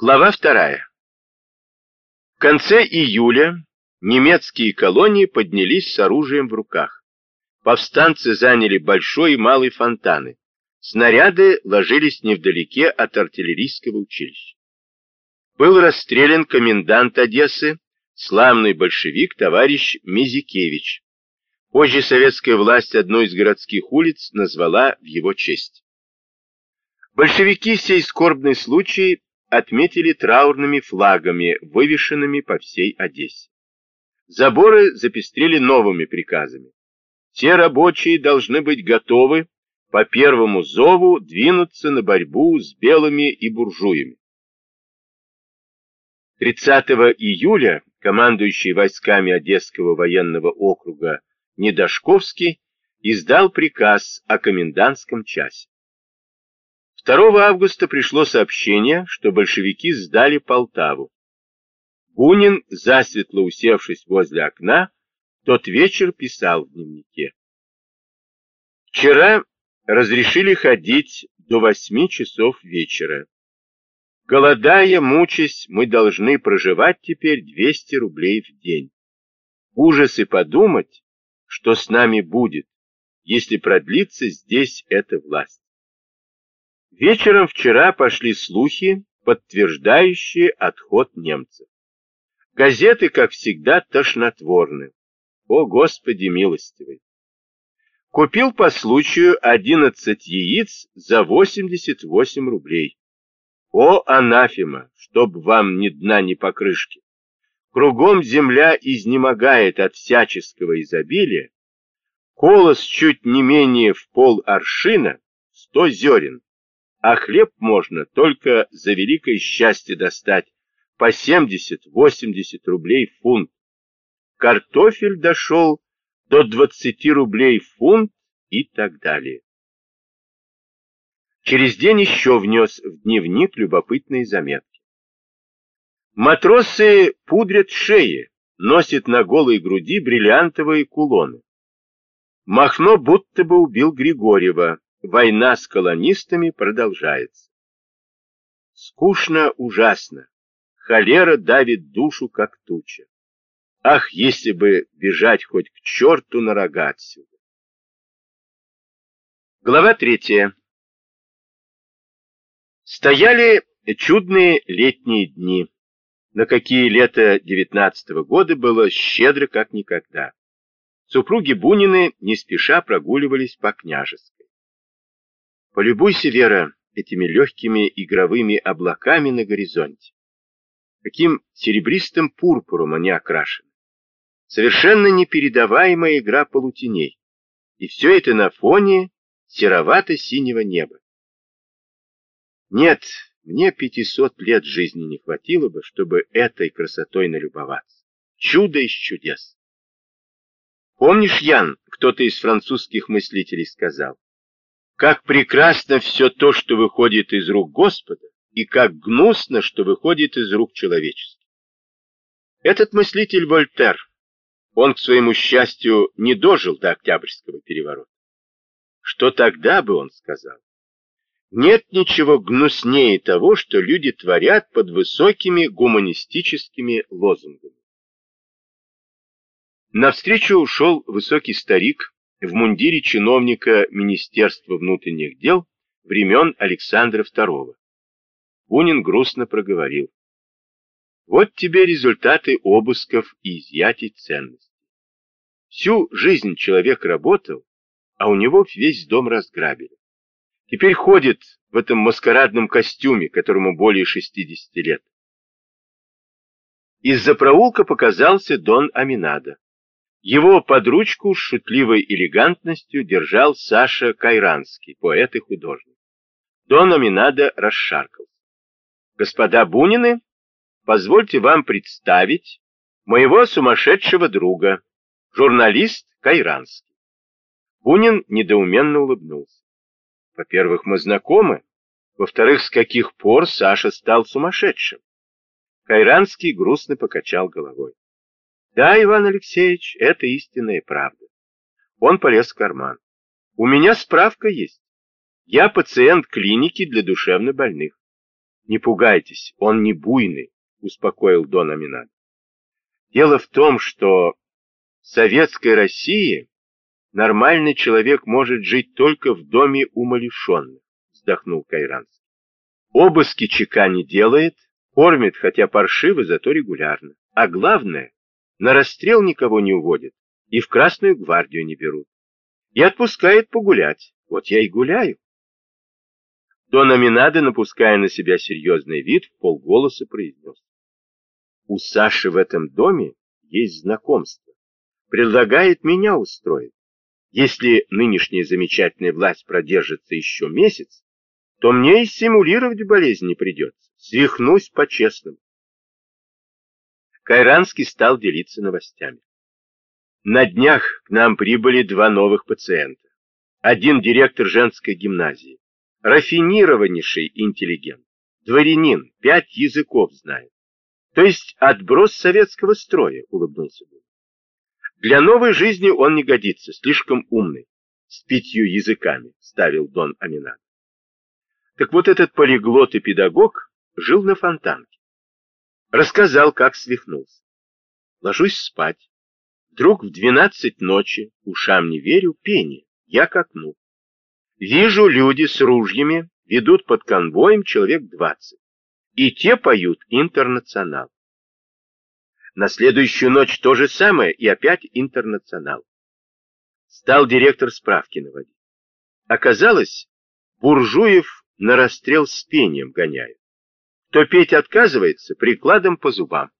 Глава вторая. В конце июля немецкие колонии поднялись с оружием в руках. Повстанцы заняли большой и малый фонтаны. Снаряды ложились невдалеке от артиллерийского училища. Был расстрелян комендант Одессы, славный большевик товарищ Мизикевич. Позже советская власть одну из городских улиц назвала в его честь. Большевики сей скорбный случай отметили траурными флагами, вывешенными по всей Одессе. Заборы запестрели новыми приказами. Все рабочие должны быть готовы по первому зову двинуться на борьбу с белыми и буржуями. 30 июля командующий войсками Одесского военного округа Недошковский издал приказ о комендантском часе. 2 августа пришло сообщение, что большевики сдали Полтаву. Бунин, засветло усевшись возле окна, тот вечер писал в дневнике. Вчера разрешили ходить до восьми часов вечера. Голодая, мучаясь, мы должны проживать теперь 200 рублей в день. Ужас и подумать, что с нами будет, если продлится здесь эта власть. Вечером вчера пошли слухи, подтверждающие отход немцев. Газеты, как всегда, тошнотворны. О, Господи милостивый! Купил по случаю 11 яиц за 88 рублей. О, анафема, чтоб вам ни дна, ни покрышки! Кругом земля изнемогает от всяческого изобилия. Колос чуть не менее в пол аршина, сто зерен а хлеб можно только за великое счастье достать по 70-80 рублей в фунт. Картофель дошел до 20 рублей в фунт и так далее. Через день еще внес в дневник любопытные заметки. Матросы пудрят шеи, носят на голой груди бриллиантовые кулоны. Махно будто бы убил Григорьева, Война с колонистами продолжается. Скучно ужасно. Холера давит душу, как туча. Ах, если бы бежать хоть к черту на рога отсюда. Глава третья. Стояли чудные летние дни, на какие лето девятнадцатого года было щедро как никогда. Супруги Бунины не спеша прогуливались по княжеской. Полюбуйся, Вера, этими легкими игровыми облаками на горизонте. Каким серебристым пурпуром они окрашены. Совершенно непередаваемая игра полутеней. И все это на фоне серовато-синего неба. Нет, мне пятисот лет жизни не хватило бы, чтобы этой красотой налюбоваться. Чудо из чудес. Помнишь, Ян, кто-то из французских мыслителей сказал, как прекрасно все то, что выходит из рук Господа, и как гнусно, что выходит из рук человеческих. Этот мыслитель Вольтер, он, к своему счастью, не дожил до Октябрьского переворота. Что тогда бы он сказал? Нет ничего гнуснее того, что люди творят под высокими гуманистическими лозунгами. Навстречу ушел высокий старик, в мундире чиновника Министерства внутренних дел времен Александра II. Бунин грустно проговорил. Вот тебе результаты обысков и изъятий ценностей. Всю жизнь человек работал, а у него весь дом разграбили. Теперь ходит в этом маскарадном костюме, которому более 60 лет. Из-за проулка показался Дон Аминада. Его под ручку с шутливой элегантностью держал Саша Кайранский, поэт и художник. До номинада расшаркался. Господа Бунины, позвольте вам представить моего сумасшедшего друга, журналист Кайранский. Бунин недоуменно улыбнулся. Во-первых, мы знакомы. Во-вторых, с каких пор Саша стал сумасшедшим? Кайранский грустно покачал головой. Да, Иван Алексеевич, это истинная правда. Он полез в карман. У меня справка есть. Я пациент клиники для душевнобольных. Не пугайтесь, он не буйный, успокоил Дон Аминад. Дело в том, что в советской России нормальный человек может жить только в доме умалишенных, вздохнул Кайранский. Обыски ЧК не делает, кормит, хотя паршиво, зато регулярно. А главное, на расстрел никого не уводит и в Красную гвардию не берут. И отпускает погулять. Вот я и гуляю. Дон Аминадо, напуская на себя серьезный вид, в полголоса произнес. У Саши в этом доме есть знакомство. Предлагает меня устроить. Если нынешняя замечательная власть продержится еще месяц, то мне и симулировать болезнь не придется. Свихнусь по-честному. Кайранский стал делиться новостями. На днях к нам прибыли два новых пациента. Один директор женской гимназии, рафинированнейший интеллигент, дворянин, пять языков знает. То есть отброс советского строя, улыбнулся Бун. Для новой жизни он не годится, слишком умный, с пятью языками, ставил Дон Аминат. Так вот этот полиглот и педагог жил на фонтанке. Рассказал, как свихнулся. Ложусь спать. Вдруг в двенадцать ночи, ушам не верю, пение. Я к окну. Вижу, люди с ружьями ведут под конвоем человек двадцать. И те поют интернационал. На следующую ночь то же самое, и опять интернационал. Стал директор справки наводить. Оказалось, буржуев на расстрел с пением гоняют. Кто петь отказывается, прикладом по зубам.